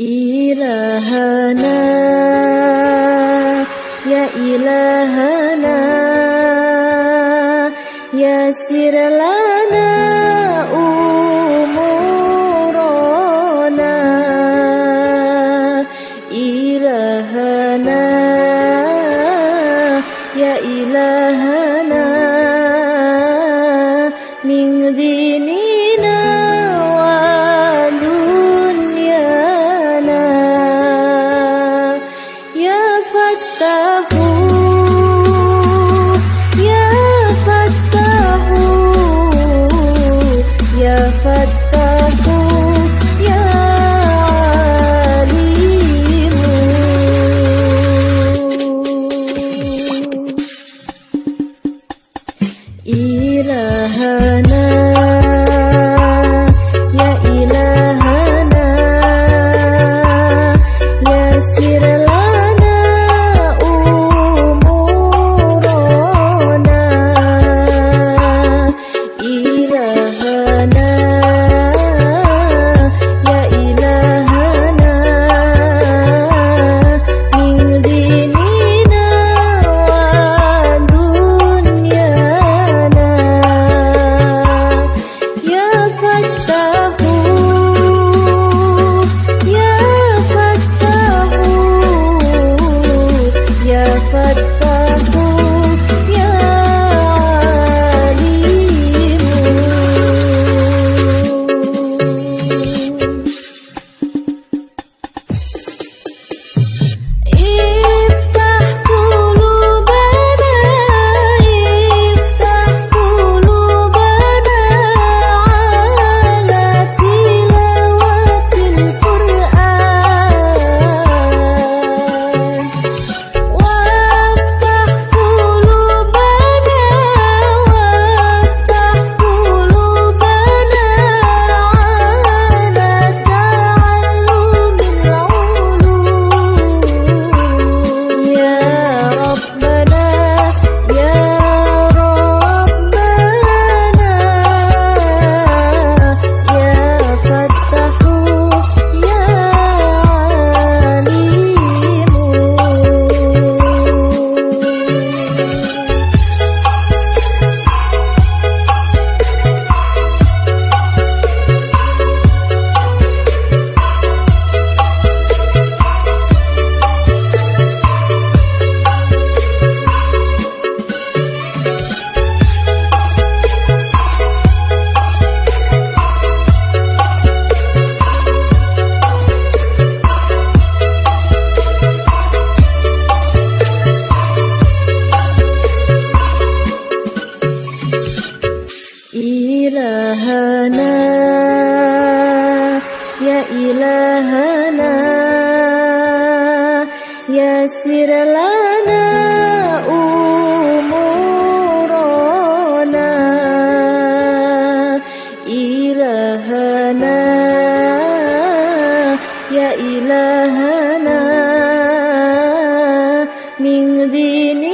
إلهنا يا إلهنا يا سر 我不 إلهنا يا إلهنا يسر لنا أمورنا إلهنا يا إلهنا من ديننا